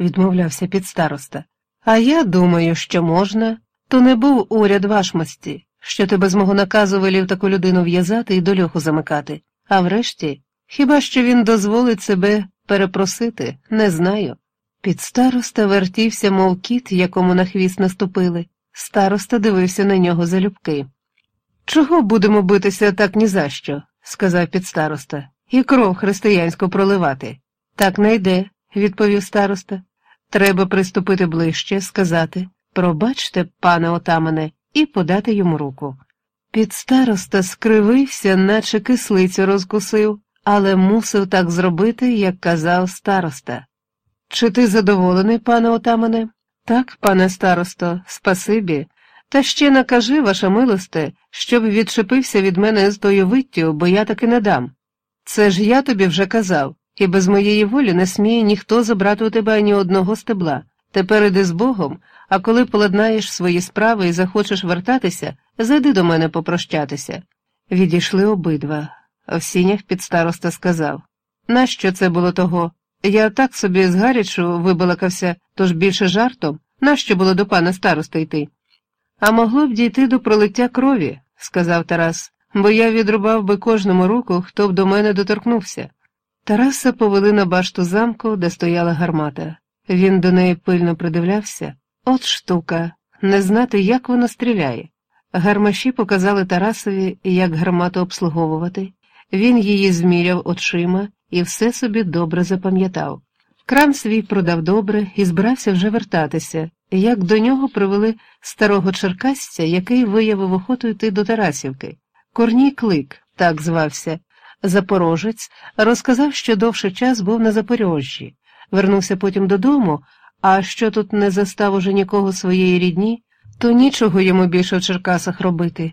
відмовлявся підстароста. А я думаю, що можна. То не був уряд вашмості, що ти без мого наказу велів таку людину в'язати і до льоху замикати. А врешті, хіба що він дозволить себе перепросити, не знаю. Підстароста вертівся, мов кіт, якому на хвіст наступили. Староста дивився на нього залюбки. Чого будемо битися так ні за що, сказав підстароста, і кров християнську проливати. Так не йде, відповів староста. Треба приступити ближче, сказати пробачте, пане отамане, і подати йому руку. Підстароста скривився, наче кислицю розкусив, але мусив так зробити, як казав староста. Чи ти задоволений, пане отамане? Так, пане старосто, спасибі. Та ще накажи, ваша милосте, щоб відчепився від мене з тою виттю, бо я таки не дам. Це ж я тобі вже казав, і без моєї волі не сміє ніхто забрати у тебе ані одного стебла. Тепер іди з Богом, а коли поладнаєш свої справи і захочеш вертатися, зайди до мене попрощатися. Відійшли обидва. В сінях підстароста сказав Нащо це було того? Я так собі згарячу вибалакався, тож більше жартом, нащо було до пана староста йти? А могло б дійти до пролиття крові, сказав Тарас, бо я відрубав би кожному руку, хто б до мене доторкнувся. Тараса повели на башту замку, де стояла гармата. Він до неї пильно придивлявся. От штука, не знати, як воно стріляє. Гармаші показали Тарасові, як гармату обслуговувати. Він її зміряв очима і все собі добре запам'ятав. Крам свій продав добре і збирався вже вертатися, як до нього привели старого черкасця, який виявив охоту йти до Тарасівки. Корній клик, так звався. Запорожець розказав, що довший час був на Запорожжі, вернувся потім додому, а що тут не застав уже нікого своєї рідні, то нічого йому більше в Черкасах робити.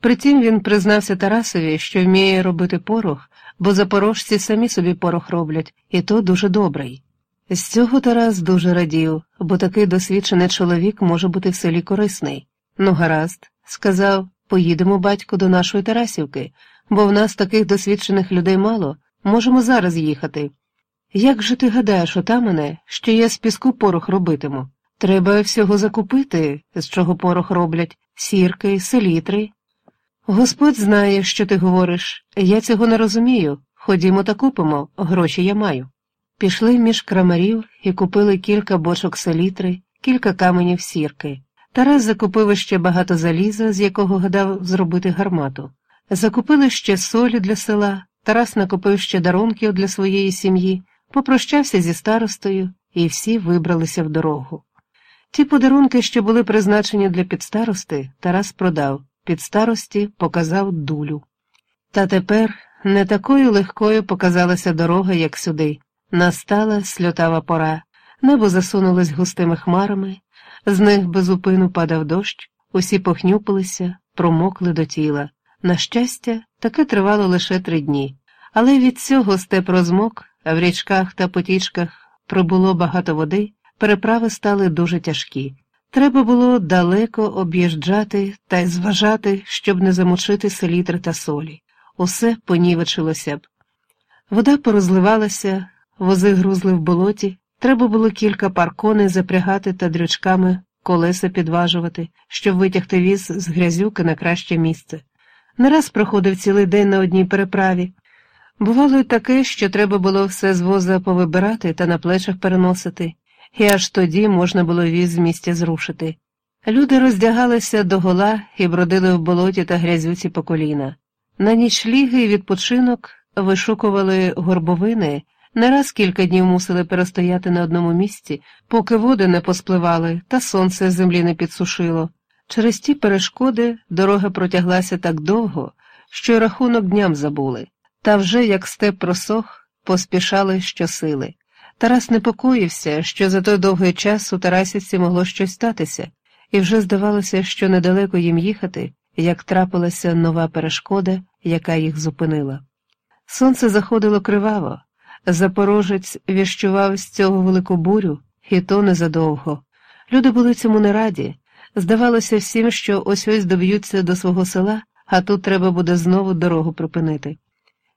Притім він признався Тарасові, що вміє робити порох, бо запорожці самі собі порох роблять, і то дуже добрий. З цього Тарас дуже радів, бо такий досвідчений чоловік може бути в селі корисний. Ну, гаразд, сказав, поїдемо, батько, до нашої Тарасівки, бо в нас таких досвідчених людей мало, можемо зараз їхати. Як же ти гадаєш, отамане, що я з піску порох робитиму? Треба всього закупити, з чого порох роблять, сірки, селітри. Господь знає, що ти говориш, я цього не розумію. Ходімо та купимо, гроші я маю. Пішли між крамарів і купили кілька бочок селітри, кілька каменів сірки. Тарас закупив ще багато заліза, з якого гадав зробити гармату. Закупили ще солі для села, Тарас накупив ще дарунків для своєї сім'ї, попрощався зі старостою, і всі вибралися в дорогу. Ті подарунки, що були призначені для підстарости, Тарас продав, підстарості показав дулю. Та тепер не такою легкою показалася дорога, як сюди. Настала сльотава пора, небо засунулось густими хмарами, з них безупину падав дощ, усі похнюпилися, промокли до тіла. На щастя, таке тривало лише три дні, але від цього степ розмок, а в річках та потічках прибуло багато води, переправи стали дуже тяжкі. Треба було далеко об'їжджати та й зважати, щоб не замочити селітри та солі. Усе понівечилося б. Вода порозливалася, вози грузли в болоті, треба було кілька пар коней запрягати та дрючками колеса підважувати, щоб витягти віз з грязюки на краще місце. Не раз проходив цілий день на одній переправі. Бувало й таке, що треба було все з воза повибирати та на плечах переносити, і аж тоді можна було віз з місця зрушити. Люди роздягалися догола і бродили в болоті та грязюці по коліна. На нічліги і відпочинок вишукували горбовини, не раз кілька днів мусили перестояти на одному місці, поки води не поспливали та сонце землі не підсушило. Через ті перешкоди дорога протяглася так довго, що рахунок дням забули, та вже як степ просох, поспішали щосили. Тарас непокоївся, що за той довгий час у Тарасівці могло щось статися, і вже здавалося, що недалеко їм їхати, як трапилася нова перешкода, яка їх зупинила. Сонце заходило криваво, запорожець віщував з цього велику бурю, і то незадовго. Люди були цьому не раді. Здавалося всім, що ось ось доб'ються до свого села, а тут треба буде знову дорогу припинити.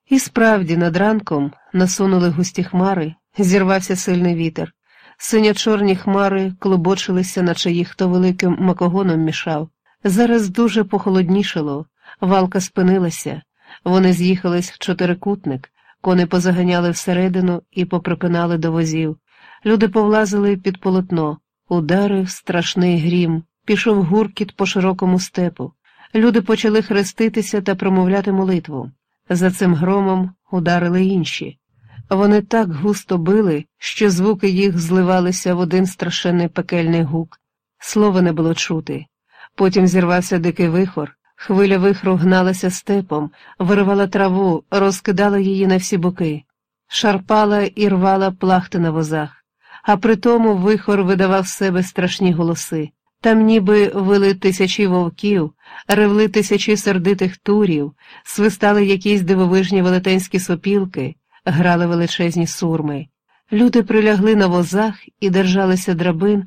І справді, над ранком насунули густі хмари, зірвався сильний вітер. Синьо-чорні хмари клубочилися, наче їх хто великим макогоном мішав. Зараз дуже похолоднішало, валка спинилася, вони з'їхались в чотирикутник, кони позаганяли всередину і поприпинали до возів. Люди повлазили під полотно, ударив страшний грім, пішов гуркіт по широкому степу. Люди почали хреститися та промовляти молитву. За цим громом ударили інші. Вони так густо били, що звуки їх зливалися в один страшенний пекельний гук. Слова не було чути. Потім зірвався дикий вихор, хвиля вихру гналася степом, виривала траву, розкидала її на всі боки, шарпала і рвала плахти на возах, а при тому вихор видавав себе страшні голоси. Там ніби вили тисячі вовків, ревли тисячі сердитих турів, свистали якісь дивовижні велетенські сопілки, грали величезні сурми. Люди прилягли на возах і держалися драбин,